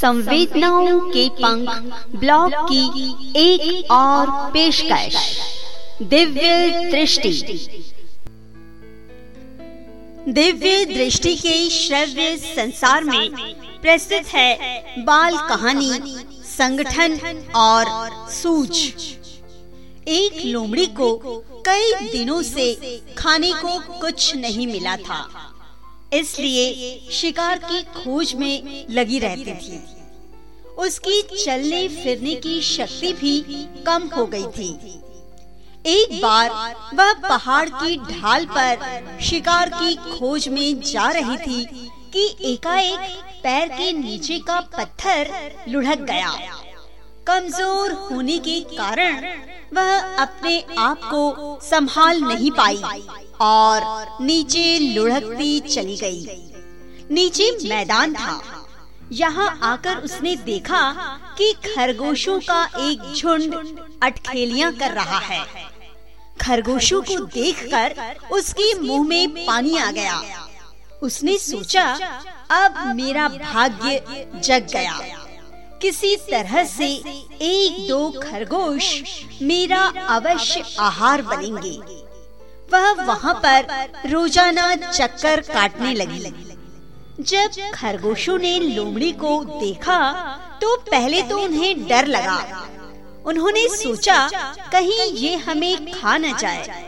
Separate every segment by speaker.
Speaker 1: संवेदनाओं के पंख ब्लॉग की एक और पेशकश। दिव्य दृष्टि। दिव्य दृष्टि के श्रव्य संसार में प्रस्तुत है बाल कहानी, संगठन और सूझ। एक लोमड़ी को कई दिनों से खाने को कुछ नहीं मिला था। इसलिए शिकार की खोज में लगी रहती थी। उसकी चलने फिरने की शक्ति भी कम हो गई थी। एक बार वह पहाड़ की ढाल पर शिकार की खोज में जा रही थी कि एकाएक पैर के नीचे का पत्थर लुढ़क गया। कमज़ोर होने के कारण वह अपने आप को संभाल नहीं पाई। और नीचे लुढ़कती चली गई। नीचे मैदान था। यहाँ आकर उसने देखा कि खरगोशों का एक झुंड अटखेलियाँ कर रहा है। खरगोशों को देखकर उसके मुँह में पानी आ गया। उसने सोचा, अब मेरा भाग्य जग गया। किसी तरह से एक दो खरगोश मेरा अवश्य आहार बनेंगे। वह वहाँ पर रोज़ाना चक्कर काटने लगी। जब खरगोशों ने लोमड़ी को देखा तो पहले तो उन्हें डर लगा। उन्होंने सोचा, कहीं ये हमें खा न जाए।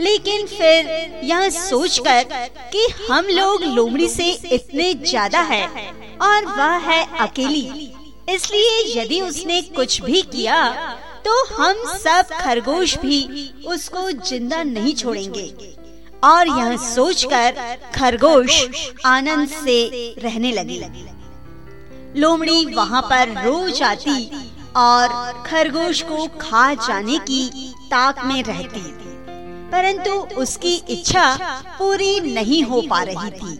Speaker 1: लेकिन फिर यह सोचकर कि हम लोग लोमड़ी से इतने ज़्यादा है और वह है अकेली, इसलिए यदि उसने कुछ भी किया तो हम सब खरगोश भी उसको ज़िंदा नहीं छोड़ेंगे। और यह सोचकर खरगोश आनंद से रहने लगे। लोमड़ी वहाँ पर रोज आती और खरगोश को खा जाने की ताक में रहती, परंतु उसकी इच्छा पूरी नहीं हो पा रही थी।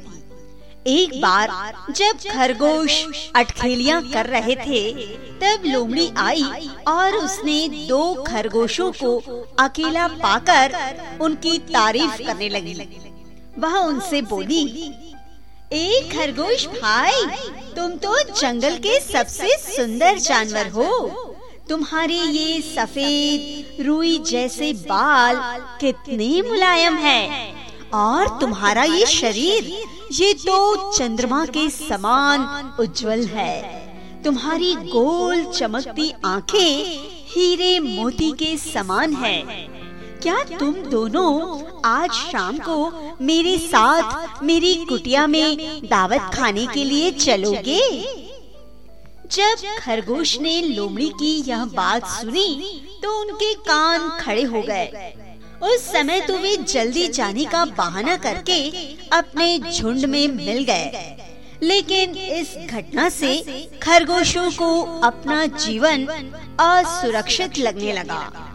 Speaker 1: एक बार जब खरगोश अटखेलियाँ कर रहे थे, तब लोमड़ी आई और उसने दो खरगोशों को अकेला पाकर उनकी तारीफ़ करने लगी। वह उनसे बोली एक खरगोश भाई, तुम तो जंगल के सबसे सुंदर जानवर हो। तुम्हारे ये सफ़ेद, रुई जैसे बाल कितने मुलायम है और तुम्हारा ये शरीर ये तो चंद्रमा के समान उज्जवल है। तुम्हारी गोल चमकती आँखें हीरे मोती के समान है। क्या तुम दोनों आज शाम को मेरे साथ मेरी कुटिया में दावत खाने के लिए चलोगे? जब खरगोश ने लोमड़ी की यह बात सुनी तो उनके कान खड़े हो गए। उस समय तो वे जल्दी जाने का बहाना करके अपने झुंड में मिल गए। लेकिन इस घटना से खरगोशों को अपना जीवन असुरक्षित लगने लगा।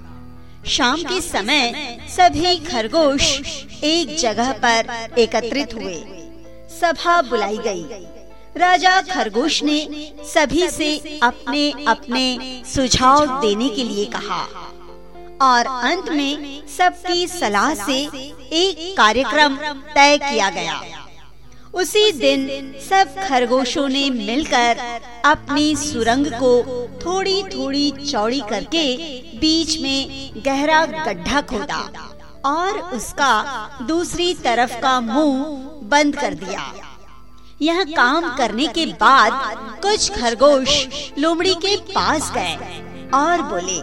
Speaker 1: शाम के समय सभी खरगोश एक जगह पर एकत्रित हुए। सभा बुलाई गई। राजा खरगोश ने सभी से अपने अपने सुझाव देने के लिए कहा। और अंत में सबकी सलाह से एक कार्यक्रम तय किया गया। उसी दिन सब खरगोशों ने मिलकर अपनी सुरंग को थोड़ी थोड़ी चौड़ी करके बीच में गहरा गड्ढा खोदा और उसका दूसरी तरफ़ का मुँह बंद कर दिया। यह काम करने के बाद कुछ खरगोश लोमड़ी के पास गए और बोले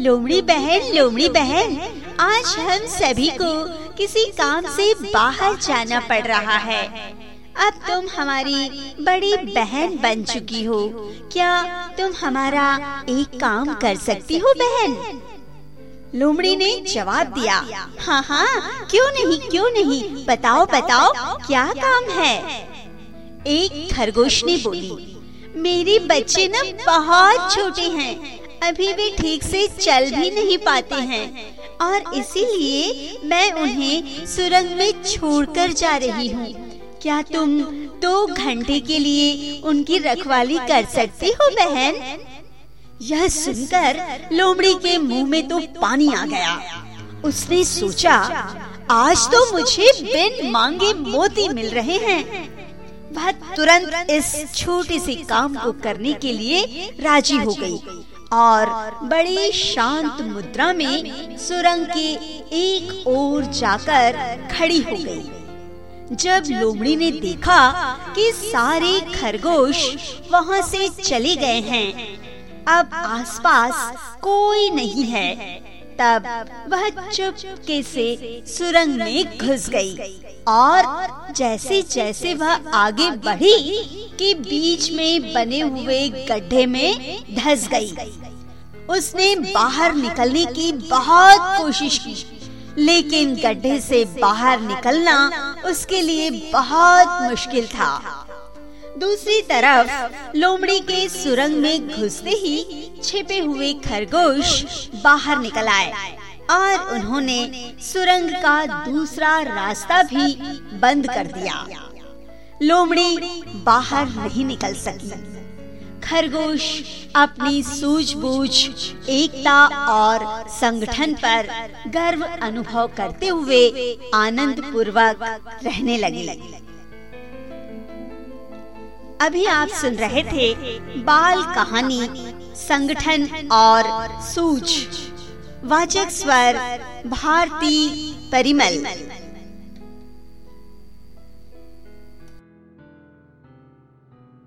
Speaker 1: लोमड़ी बहन लोमड़ी बहन, आज हम सभी को किसी काम से बाहर जाना पड़ रहा है। अब तुम हमारी बड़ी बहन बन चुकी हो। क्या तुम हमारा एक काम कर सकती हो, बहन? लोमड़ी ने जवाब दिया हाँ हाँ क्यों नहीं क्यों नहीं, बताओ बताओ, क्या काम है? एक खरगोश ने बोली, मेरे बच्चे न बहुत छोटे हैं अभी भी ठीक से चल भी नहीं पाते हैं। और इसीलिए मैं उन्हें सुरंग में छोड़कर जा रही हूँ। क्या तुम दो घंटे के लिए उनकी रखवाली कर सकती हो, बहन? यह सुनकर लोमड़ी के मुँह में तो पानी आ गया। उसने सोचा, आज तो मुझे बिन मांगे मोती मिल रहे हैं। वह तुरंत इस छोटे से काम को करने के लिए राज़ी हो गई। और बड़ी शांत मुद्रा में सुरंग के एक ओर जाकर खड़ी हो गई। जब लोमड़ी ने देखा कि सारे खरगोश वहाँ से चले गए हैं, अब आसपास कोई नहीं है तब वह चुपके से सुरंग में घुस गई और जैसे जैसे वह आगे बढ़ी कि बीच में बने हुए गड्ढे में धस गई। उसने बाहर निकलने की बहुत कोशिश की, लेकिन गड्ढे से बाहर निकलना उसके लिए बहुत मुश्किल था दूसरी तरफ़, लोमड़ी के सुरंग में घुसते ही छिपे हुए खरगोश बाहर निकल आए और उन्होंने सुरंग का दूसरा रास्ता भी बंद कर दिया। लोमड़ी बाहर नहीं निकल सकी। खरगोश अपनी सूझबूझ, एकता और संगठन पर गर्व अनुभव करते हुए आनंद पूर्वक रहने लगे। अभी आप सुन रहे थे बाल कहानी संगठन और सूझ। वाचक स्वर भारती परिमल।